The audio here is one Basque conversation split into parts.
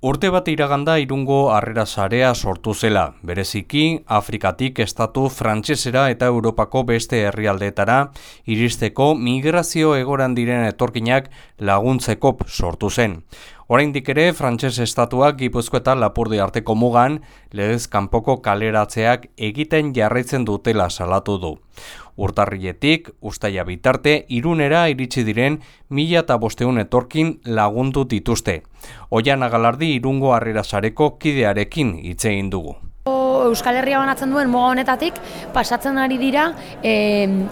Urte bat iraganda irungo harrera sarea sortu zela, bereziki Afrikatik estatu frantsesera eta Europako beste herrialdeetara iristeko migrazio egoran diren etorkinak laguntzeko sortu zen. Oraindik ere frantses estatuak Gipuzko eta Lapurdi arteko mugan legez kanpoko kaleratzeak egiten jarraitzen dutela salatu du. Urtarrietik, ustaia bitarte, irunera iritsi diren mila eta bosteun etorkin lagundu dituzte. Oian agalardi irungo harrera sareko kidearekin hitzein dugu. Euskal Herria banatzen duen moga honetatik pasatzen ari dira e,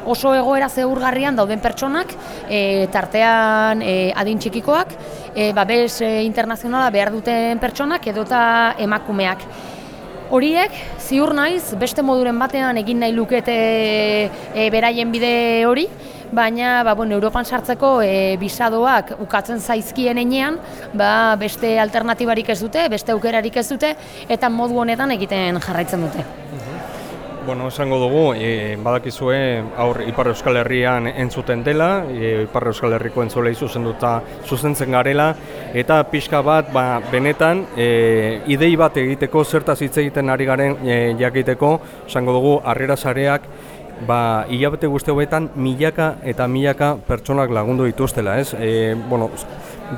oso egoera zeurgarrian dauden pertsonak, e, tartean e, adin txikikoak, e, babes e, internazionala behar duten pertsonak edota emakumeak. Horiek, ziur naiz, beste moduren batean egin nahi lukete e, beraien bide hori, baina ba, bueno, Europan sartzeko e, bisadoak ukatzen zaizkien enean, ba, beste alternatibarik ez dute, beste aukerarik ez dute, eta modu honetan egiten jarraitzen dute. Bueno, esango dugu, e, badakizue aur Ipar Euskal Herrian entzuten dela, e, Ipar Euskal Herriko entzulei zuzenduta zuzentzen garela, eta pixka bat, ba, benetan, e, idei bat egiteko, zertaz hitz egiten ari garen e, jakiteko, esango dugu, harrera sareak, ba, hilabete guzti hobetan milaka eta milaka pertsonak lagundu dituztela, ez? E, bueno,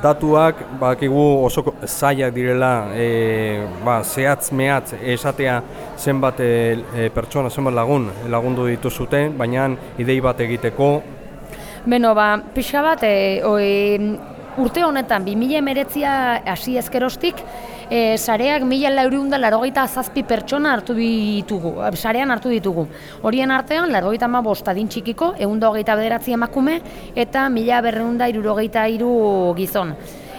datuak bakigu oso zailak direla e, ba, zehatz mehatz esatea zenbat e, e, pertsona, zenbat lagun lagundu dituzuten, baina idei bat egiteko. Beno, ba, pixa bat, e, urte honetan, 2000 emeretzia hasi ezkerostik, e, sareak mila lauriunda larogeita zazpi pertsona hartu ditugu, sarean hartu ditugu. Horien artean, larogeita ma bostadin txikiko, egun hogeita bederatzi emakume, eta mila berreunda irurogeita iru gizon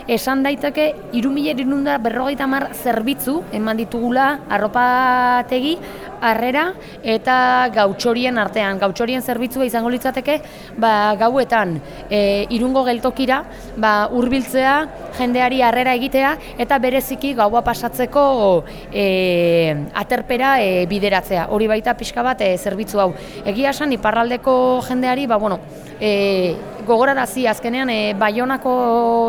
esan daiteke irumila irunda berrogeita mar zerbitzu eman ditugula arropategi harrera eta gautxorien artean. Gautxorien zerbitzua izango litzateke ba, gauetan e, irungo geltokira ba, urbiltzea jendeari harrera egitea eta bereziki gaua pasatzeko e, aterpera e, bideratzea. Hori baita pixka bat e, zerbitzu hau. Egia esan iparraldeko jendeari ba, bueno, e, gogorarazi azkenean e, Baionako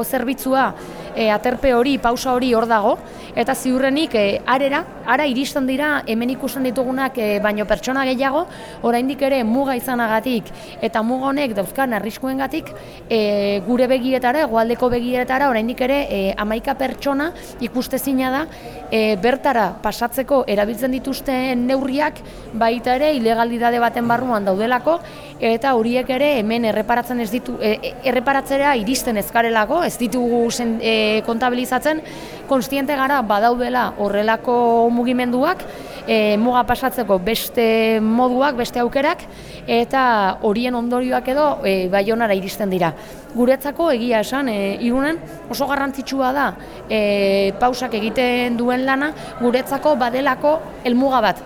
zerbitzua e, aterpe hori, pausa hori hor dago, eta ziurrenik e, arera, ara iristen dira hemen ikusten ditugunak e, baino pertsona gehiago, oraindik ere muga izanagatik eta muga honek dauzkan arriskuengatik e, gure begietara, egoaldeko begietara, oraindik ere e, amaika pertsona ikustezina da e, bertara pasatzeko erabiltzen dituzten neurriak baita ere ilegaldidade baten barruan daudelako. Eta horiek ere hemen erreparatzen ez ditu e, erreparatzera iristen ezkarelako, ez ditugu zen, e, kontabilizatzen, konstiente gara badaudela horrelako mugimenduak, e, muga pasatzeko beste moduak, beste aukerak, eta horien ondorioak edo e, baionara iristen dira. Guretzako egia esan, e, irunen oso garrantzitsua da e, pausak egiten duen lana, guretzako badelako helmuga bat,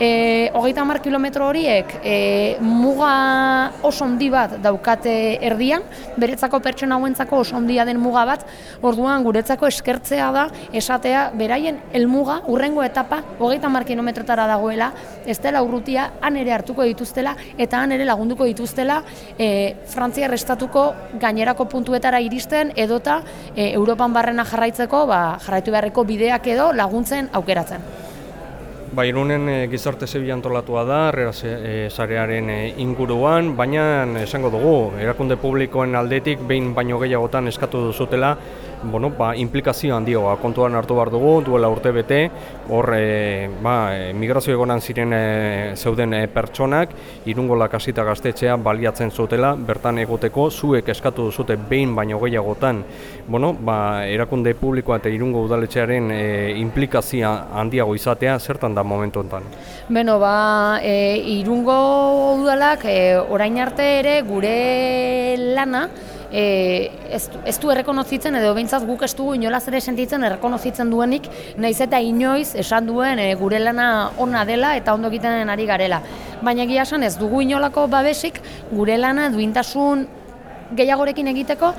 E, hogeita mar kilometro horiek e, muga oso handi bat daukate erdian, beretzako pertsona hauentzako oso handia den muga bat, orduan guretzako eskertzea da esatea beraien helmuga urrengo etapa hogeita mar kilometrotara dagoela, ez dela urrutia han ere hartuko dituztela eta han ere lagunduko dituztela e, Frantzia restatuko gainerako puntuetara iristen edota e, Europan barrena jarraitzeko ba, jarraitu beharreko bideak edo laguntzen aukeratzen. Ba, irunen e, gizarte zebi antolatua da, arrera e, zarearen e, inguruan, baina esango dugu, erakunde publikoen aldetik behin baino gehiagotan eskatu duzutela, bueno, ba, implikazio handioa kontuan hartu behar dugu, duela urte bete, hor e, ba, migrazio egonan ziren e, zeuden e, pertsonak, irungo lakasita gaztetxea baliatzen zutela, bertan egoteko, zuek eskatu duzute behin baino gehiagotan, bueno, ba, erakunde publikoa eta irungo udaletxearen e, implikazio handiago izatea, zertan da momentu enten? Beno, ba, e, irungo udalak e, orain arte ere gure lana, e, ez, ez du errekonozitzen edo behintzat guk ez dugu inolaz ere sentitzen errekonozitzen duenik naiz eta inoiz esan duen e, gure lana ona dela eta ondo egiten ari garela. Baina egia esan ez dugu inolako babesik gure lana duintasun gehiagorekin egiteko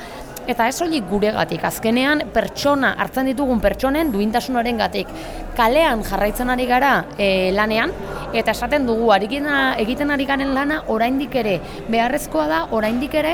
eta ez hori guregatik. Azkenean pertsona hartzen ditugun pertsonen duintasunaren gatik. Kalean jarraitzen ari gara e, lanean Eta esaten dugu, arikina, egiten ari garen lana oraindik ere, beharrezkoa da oraindik ere,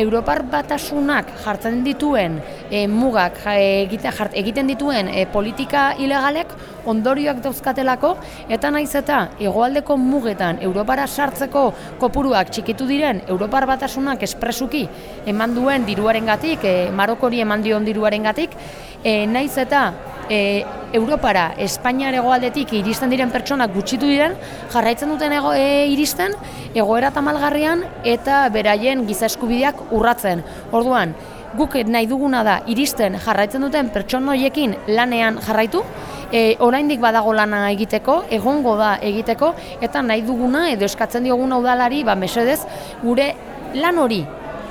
Europar batasunak jartzen dituen e, mugak ja, egite, jart, egiten dituen e, politika ilegalek ondorioak dauzkatelako, eta naiz eta hegoaldeko mugetan Europara sartzeko kopuruak txikitu diren Europar batasunak espresuki eman duen diruarengatik, e, Marokori eman dion diruarengatik, e, naiz eta e, Europara, Espainiar hegoaldetik iristen diren pertsonak gutxitu diren, jarraitzen duten ego, e, iristen, egoera tamalgarrian eta beraien giza eskubideak urratzen. Orduan, guk nahi duguna da iristen jarraitzen duten pertson horiekin lanean jarraitu, e, oraindik badago lana egiteko, egongo da egiteko, eta nahi duguna edo eskatzen dioguna udalari, ba mesedez, gure lan hori,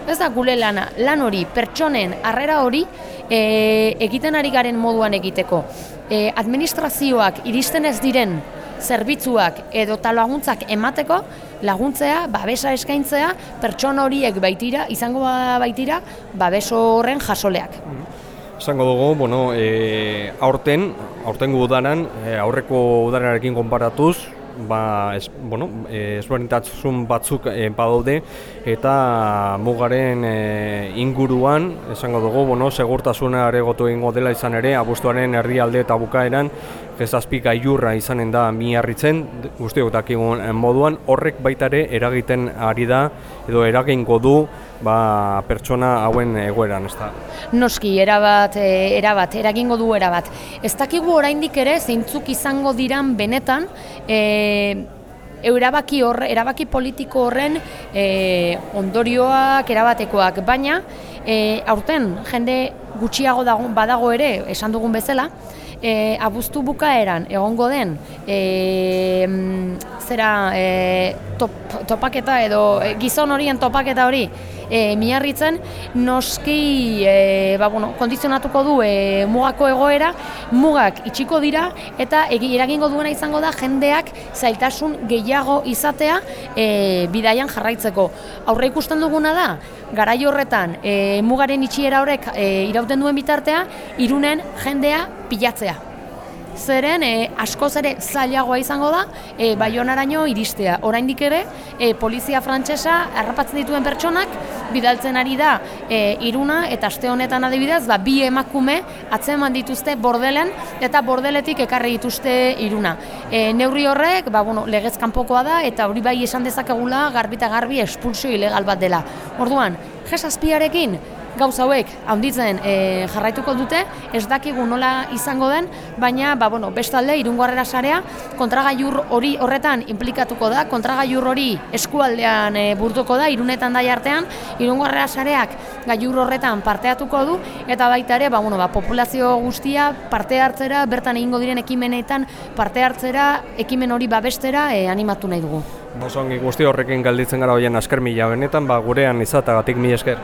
ez da gure lana, lan hori, pertsonen harrera hori, e, egiten ari garen moduan egiteko. E, administrazioak iristen ez diren zerbitzuak edo laguntzak emateko, laguntzea, babesa eskaintzea, pertsona horiek baitira, izango ba- baitira, babeso horren jasoleak. Esango dugu, bueno, e, aurten, aurten udaran, e, aurreko udararekin konparatuz, ba, ez, bueno, ezberdintasun batzuk e, badaude eta mugaren e, inguruan, esango dugu, bueno, segurtasuna aregotu egingo dela izan ere, abuztuaren herrialde eta bukaeran, gezazpi gailurra izanen da miarritzen, guztiok dakigun moduan, horrek baitare eragiten ari da, edo eragingo du, ba, pertsona hauen egoeran, ez da. Noski, erabat, e, erabat, eragingo du erabat. Ez dakigu oraindik ere zeintzuk izango diran benetan, e, erabaki horre, erabaki politiko horren e, ondorioak erabatekoak, baina e, aurten jende gutxiago dago, badago ere, esan dugun bezala, e, abuztu bukaeran egongo den e, zera e, top, topaketa edo gizon horien topaketa hori e, miarritzen noski e, ba, bueno, kondizionatuko du e, mugako egoera, mugak itxiko dira eta egi eragingo duena izango da jendeak zailtasun gehiago izatea e, bidaian jarraitzeko. Aurre ikusten duguna da, garai horretan e, mugaren itxiera horrek e, irauten duen bitartea, irunen jendea pilatzea zeren e, askoz ere zailagoa izango da e, Baionaraino iristea. Oraindik ere, e, polizia frantsesa harrapatzen dituen pertsonak bidaltzen ari da e, iruna eta aste honetan adibidez, ba, bi emakume atzeman dituzte bordelen eta bordeletik ekarri dituzte iruna. E, neurri horrek, ba, bueno, legez kanpokoa da eta hori bai esan dezakegula garbita garbi espulsio ilegal bat dela. Orduan, jesazpiarekin, gauza hauek handitzen e, jarraituko dute, ez dakigu nola izango den, baina ba, bueno, bestalde irungo harrera sarea kontragaiur hori horretan implikatuko da, kontragaiur hori eskualdean e, burtuko da, irunetan dai artean, irungo harrera sareak gaiur horretan parteatuko du, eta baita ere, ba, bueno, ba, populazio guztia parte hartzera, bertan egingo diren ekimenetan parte hartzera, ekimen hori babestera e, animatu nahi dugu. Osongi guzti horrekin galditzen gara hoien asker mila benetan, ba, gurean izatagatik mi esker.